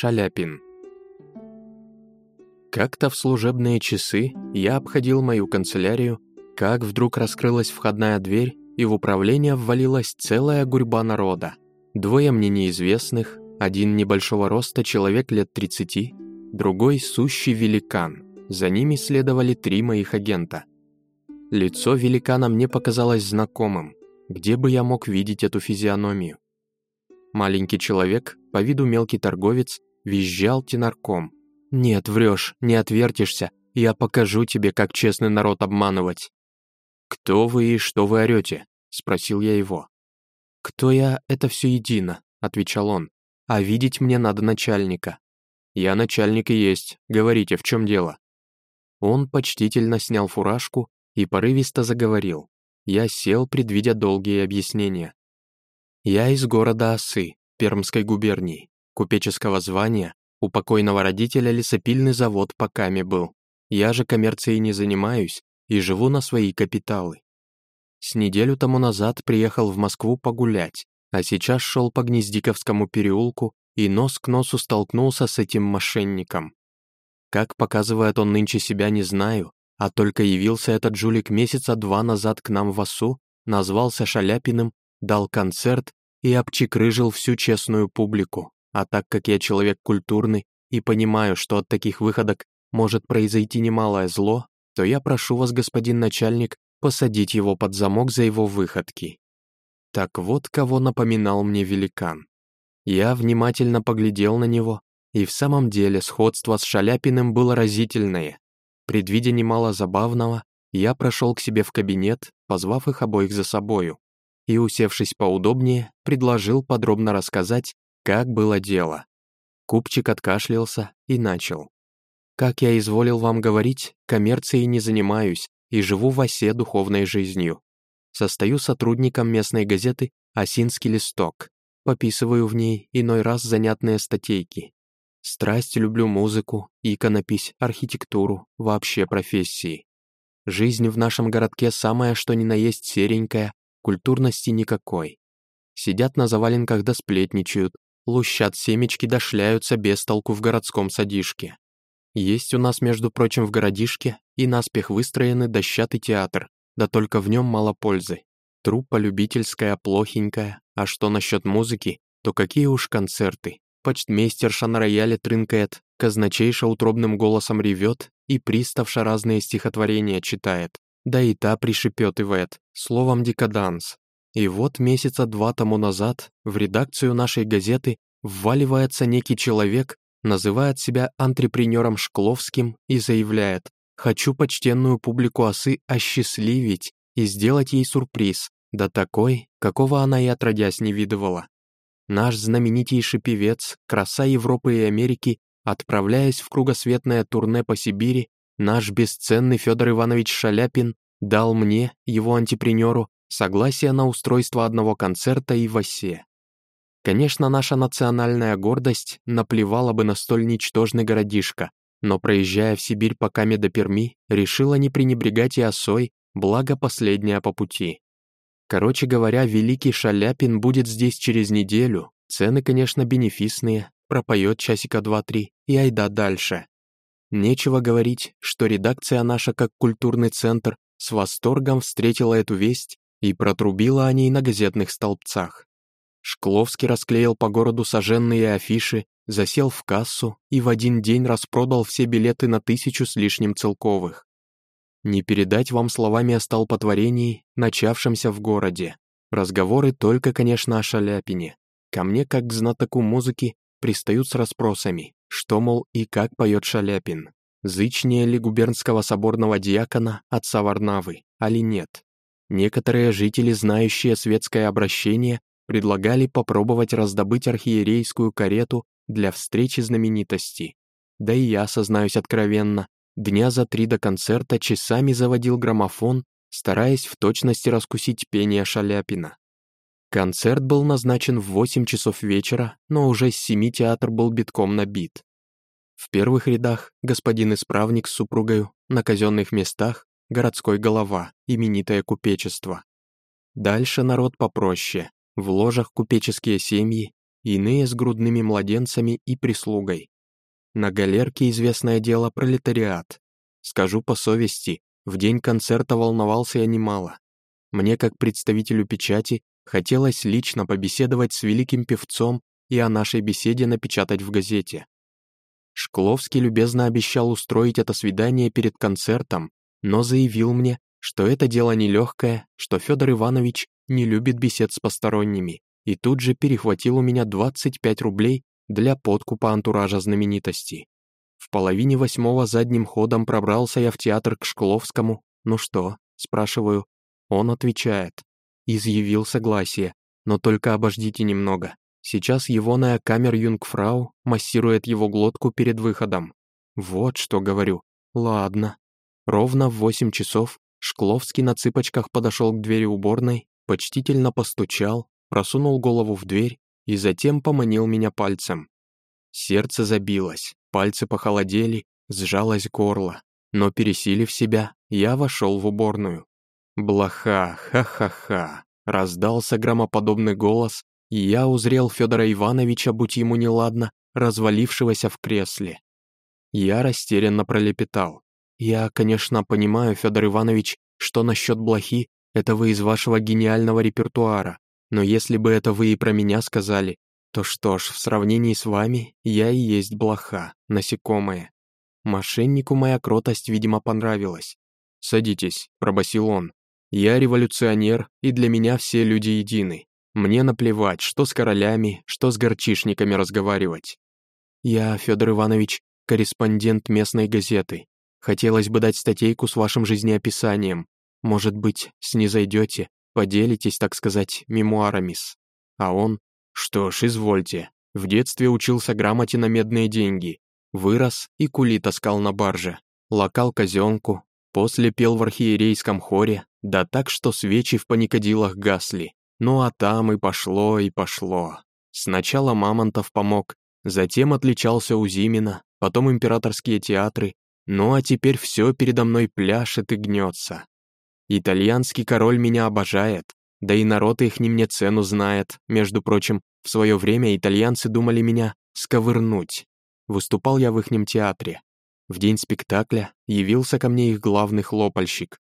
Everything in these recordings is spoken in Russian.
Шаляпин. Как-то в служебные часы я обходил мою канцелярию, как вдруг раскрылась входная дверь, и в управление ввалилась целая гурьба народа. Двое мне неизвестных, один небольшого роста человек лет 30, другой сущий великан. За ними следовали три моих агента. Лицо великана мне показалось знакомым. Где бы я мог видеть эту физиономию? Маленький человек, по виду мелкий торговец, визжал тенарком. «Нет, врешь, не отвертишься, я покажу тебе, как честный народ обманывать». «Кто вы и что вы орете?» — спросил я его. «Кто я, это все едино», — отвечал он. «А видеть мне надо начальника». «Я начальник и есть. Говорите, в чем дело?» Он почтительно снял фуражку и порывисто заговорил. Я сел, предвидя долгие объяснения. Я из города Осы, Пермской губернии, купеческого звания, у покойного родителя лесопильный завод по Каме был. Я же коммерцией не занимаюсь и живу на свои капиталы. С неделю тому назад приехал в Москву погулять, а сейчас шел по Гнездиковскому переулку и нос к носу столкнулся с этим мошенником. Как показывает он нынче себя, не знаю, а только явился этот жулик месяца два назад к нам в Осу, назвался Шаляпиным, дал концерт и обчекрыжил всю честную публику. А так как я человек культурный и понимаю, что от таких выходок может произойти немалое зло, то я прошу вас, господин начальник, посадить его под замок за его выходки. Так вот, кого напоминал мне великан. Я внимательно поглядел на него, и в самом деле сходство с Шаляпиным было разительное. Предвидя немало забавного, я прошел к себе в кабинет, позвав их обоих за собою, и, усевшись поудобнее, предложил подробно рассказать, как было дело. Купчик откашлялся и начал. «Как я изволил вам говорить, коммерцией не занимаюсь и живу в осе духовной жизнью. Состою сотрудником местной газеты «Осинский листок», пописываю в ней иной раз занятные статейки. Страсть люблю музыку, иконопись, архитектуру, вообще профессии. Жизнь в нашем городке самая что ни на есть серенькая, культурности никакой. Сидят на заваленках да сплетничают, лущат семечки да шляются без толку в городском садишке. Есть у нас, между прочим, в городишке и наспех выстроенный дощатый театр, да только в нем мало пользы. Труппа любительская, плохенькая, а что насчет музыки, то какие уж концерты. Почтмейстерша на рояле трынкает, казначейша утробным голосом ревет и приставша разные стихотворения читает, да и та пришепетывает, словом декаданс. И вот месяца два тому назад в редакцию нашей газеты вваливается некий человек, называет себя антрепренером Шкловским и заявляет «Хочу почтенную публику осы осчастливить и сделать ей сюрприз, да такой, какого она и отродясь не видывала. Наш знаменитейший певец, краса Европы и Америки, отправляясь в кругосветное турне по Сибири, наш бесценный Федор Иванович Шаляпин дал мне, его антипренеру, согласие на устройство одного концерта и в осе. Конечно, наша национальная гордость наплевала бы на столь ничтожный городишко, но проезжая в Сибирь по Каме до Перми, решила не пренебрегать и осой, благо последняя по пути. Короче говоря, великий Шаляпин будет здесь через неделю. Цены, конечно, бенефисные, пропоет часика два-три и айда дальше. Нечего говорить, что редакция наша как культурный центр с восторгом встретила эту весть и протрубила о ней на газетных столбцах. Шкловский расклеил по городу соженные афиши, засел в кассу и в один день распродал все билеты на тысячу с лишним целковых. Не передать вам словами о столпотворении, начавшемся в городе. Разговоры только, конечно, о Шаляпине. Ко мне, как к знатоку музыки, пристают с расспросами, что, мол, и как поет Шаляпин. Зычнее ли губернского соборного диакона отца Варнавы, али нет? Некоторые жители, знающие светское обращение, предлагали попробовать раздобыть архиерейскую карету для встречи знаменитости. Да и я, сознаюсь откровенно, Дня за три до концерта часами заводил граммофон, стараясь в точности раскусить пение Шаляпина. Концерт был назначен в 8 часов вечера, но уже с 7 театр был битком набит. В первых рядах господин исправник с супругою, на казенных местах городской голова, именитое купечество. Дальше народ попроще, в ложах купеческие семьи, иные с грудными младенцами и прислугой. На галерке известное дело пролетариат. Скажу по совести, в день концерта волновался я немало. Мне, как представителю печати, хотелось лично побеседовать с великим певцом и о нашей беседе напечатать в газете. Шкловский любезно обещал устроить это свидание перед концертом, но заявил мне, что это дело нелегкое, что Федор Иванович не любит бесед с посторонними, и тут же перехватил у меня 25 рублей для подкупа антуража знаменитости. В половине восьмого задним ходом пробрался я в театр к Шкловскому. «Ну что?» – спрашиваю. Он отвечает. Изъявил согласие, но только обождите немного. Сейчас егоная камер-юнгфрау массирует его глотку перед выходом. Вот что говорю. Ладно. Ровно в восемь часов Шкловский на цыпочках подошел к двери уборной, почтительно постучал, просунул голову в дверь и затем поманил меня пальцем. Сердце забилось, пальцы похолодели, сжалось горло, но, пересилив себя, я вошел в уборную. Блоха, ха-ха-ха, раздался громоподобный голос, и я узрел Федора Ивановича, будь ему неладно, развалившегося в кресле. Я растерянно пролепетал. «Я, конечно, понимаю, Федор Иванович, что насчет блохи — это вы из вашего гениального репертуара, но если бы это вы и про меня сказали, то что ж, в сравнении с вами я и есть блоха, насекомое. Мошеннику моя кротость, видимо, понравилась. «Садитесь», — пробасил он. «Я революционер, и для меня все люди едины. Мне наплевать, что с королями, что с горчишниками разговаривать. Я, Федор Иванович, корреспондент местной газеты. Хотелось бы дать статейку с вашим жизнеописанием. Может быть, снизойдете, поделитесь, так сказать, мемуарами -с. А он, что ж, извольте. В детстве учился грамоте на медные деньги. Вырос и кули таскал на барже. Локал казенку. После пел в архиерейском хоре, да так, что свечи в паникадилах гасли. Ну а там и пошло, и пошло. Сначала Мамонтов помог, затем отличался у Зимина, потом императорские театры, ну а теперь все передо мной пляшет и гнется. Итальянский король меня обожает, да и народ их не мне цену знает. Между прочим, в свое время итальянцы думали меня сковырнуть. Выступал я в ихнем театре. В день спектакля явился ко мне их главный хлопальщик.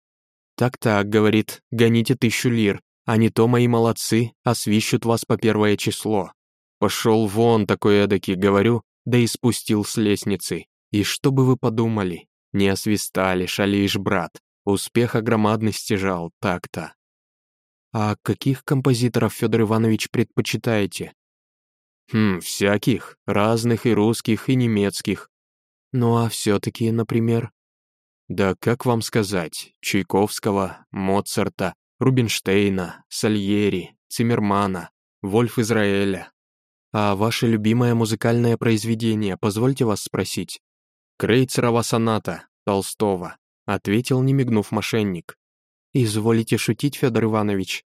«Так-так», — говорит, — «гоните тысячу лир, а не то мои молодцы освищут вас по первое число. Пошел вон такой эдакий, говорю, да и спустил с лестницы. И что бы вы подумали? Не освистали, шалишь, брат. Успеха громадный стяжал, так-то. А каких композиторов, Федор Иванович, предпочитаете? Хм, всяких, разных и русских, и немецких. Ну а все-таки, например? Да как вам сказать, Чайковского, Моцарта, Рубинштейна, Сальери, Циммермана, Вольф Израэля. А ваше любимое музыкальное произведение, позвольте вас спросить? Крейцерова соната, Толстого, ответил, не мигнув мошенник. «Изволите шутить, Федор Иванович?»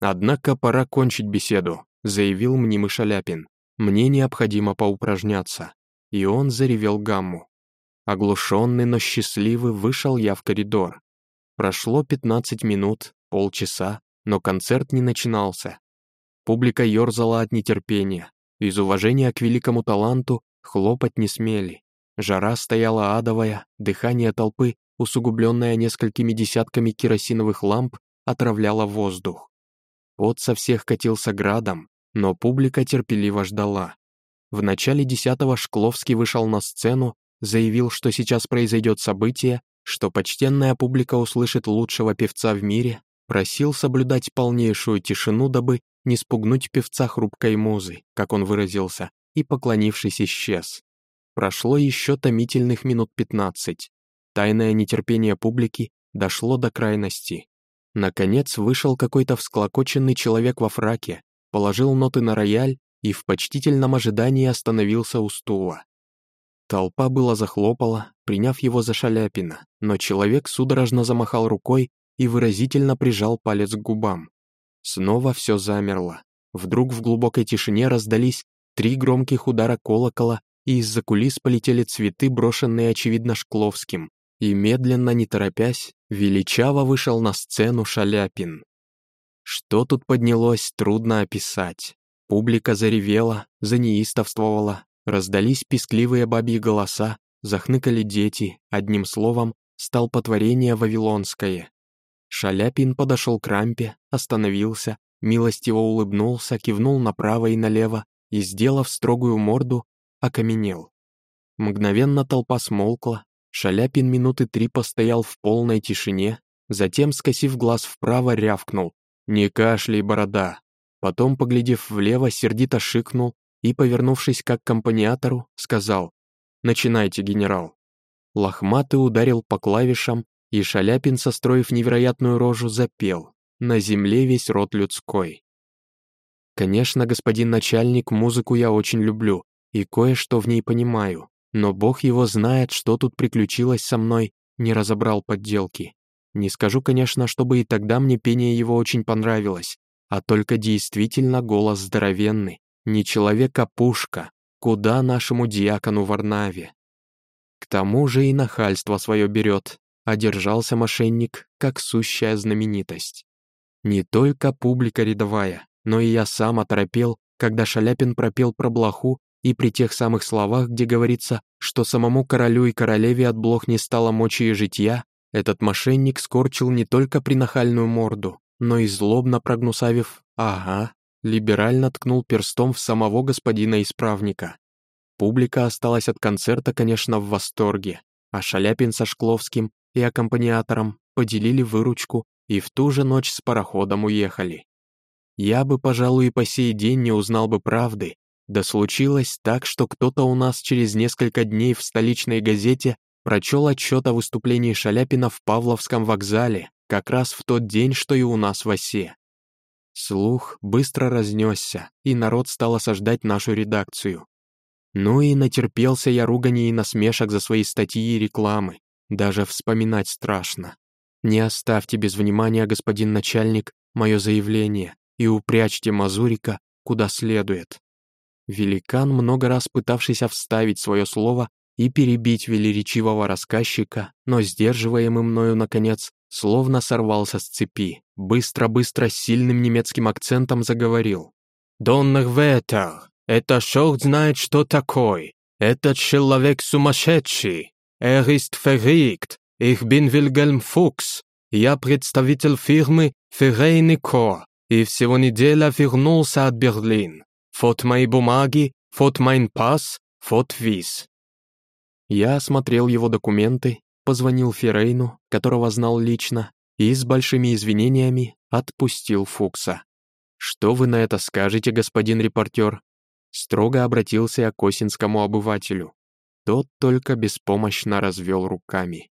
«Однако пора кончить беседу», — заявил мнимый Шаляпин. «Мне необходимо поупражняться». И он заревел гамму. Оглушенный, но счастливый, вышел я в коридор. Прошло 15 минут, полчаса, но концерт не начинался. Публика ерзала от нетерпения. Из уважения к великому таланту хлопать не смели. Жара стояла адовая, дыхание толпы, усугубленное несколькими десятками керосиновых ламп, отравляло воздух. Пот со всех катился градом, но публика терпеливо ждала. В начале десятого Шкловский вышел на сцену, заявил, что сейчас произойдет событие, что почтенная публика услышит лучшего певца в мире, Просил соблюдать полнейшую тишину, дабы не спугнуть певца хрупкой музы, как он выразился, и, поклонившись, исчез. Прошло еще томительных минут пятнадцать. Тайное нетерпение публики дошло до крайности. Наконец вышел какой-то всклокоченный человек во фраке, положил ноты на рояль и в почтительном ожидании остановился у стула. Толпа была захлопала, приняв его за Шаляпина, но человек судорожно замахал рукой и выразительно прижал палец к губам. Снова все замерло. Вдруг в глубокой тишине раздались три громких удара колокола, и из-за кулис полетели цветы, брошенные, очевидно, Шкловским. И медленно, не торопясь, величаво вышел на сцену Шаляпин. Что тут поднялось, трудно описать. Публика заревела, занеистовствовала, раздались пескливые бабьи голоса, захныкали дети, одним словом, столпотворение вавилонское. Шаляпин подошел к рампе, остановился, милостиво улыбнулся, кивнул направо и налево и, сделав строгую морду, окаменел. Мгновенно толпа смолкла, Шаляпин минуты три постоял в полной тишине, затем, скосив глаз вправо, рявкнул. «Не кашляй, борода!» Потом, поглядев влево, сердито шикнул и, повернувшись как к компаниатору, сказал «Начинайте, генерал». Лохматый ударил по клавишам, и Шаляпин, состроив невероятную рожу, запел «На земле весь род людской». Конечно, господин начальник, музыку я очень люблю и кое-что в ней понимаю, но бог его знает, что тут приключилось со мной, не разобрал подделки. Не скажу, конечно, чтобы и тогда мне пение его очень понравилось, а только действительно голос здоровенный, не человек, а пушка, куда нашему диакону Варнаве. К тому же и нахальство свое берет, одержался мошенник, как сущая знаменитость. Не только публика рядовая, но и я сам оторопел, когда Шаляпин пропел про блоху и при тех самых словах, где говорится, что самому королю и королеве от блох не стало мочи и житья, этот мошенник скорчил не только принахальную морду, но и злобно прогнусавив «ага», либерально ткнул перстом в самого господина-исправника. Публика осталась от концерта, конечно, в восторге, а Шаляпин со Шкловским и аккомпаниатором поделили выручку и в ту же ночь с пароходом уехали. Я бы, пожалуй, и по сей день не узнал бы правды, да случилось так, что кто-то у нас через несколько дней в столичной газете прочел отчет о выступлении Шаляпина в Павловском вокзале, как раз в тот день, что и у нас в осе. Слух быстро разнесся, и народ стал осаждать нашу редакцию. Ну и натерпелся я ругани и насмешек за свои статьи и рекламы, даже вспоминать страшно. Не оставьте без внимания, господин начальник, мое заявление и упрячьте Мазурика куда следует. Великан, много раз пытавшийся вставить свое слово и перебить велеречивого рассказчика, но сдерживаемый мною, наконец, словно сорвался с цепи, быстро-быстро сильным немецким акцентом заговорил. «Доннер Ветер, это шорт знает, что такое. Этот человек сумасшедший. Er ist verrückt. Ich bin Wilhelm Fuchs. Я представитель фирмы Феррейный Кор и всего неделя вернулся от Берлин. Фот мои бумаги, фот майн пас, фот виз. Я осмотрел его документы, позвонил Феррейну, которого знал лично, и с большими извинениями отпустил Фукса. «Что вы на это скажете, господин репортер?» Строго обратился я к осинскому обывателю. Тот только беспомощно развел руками.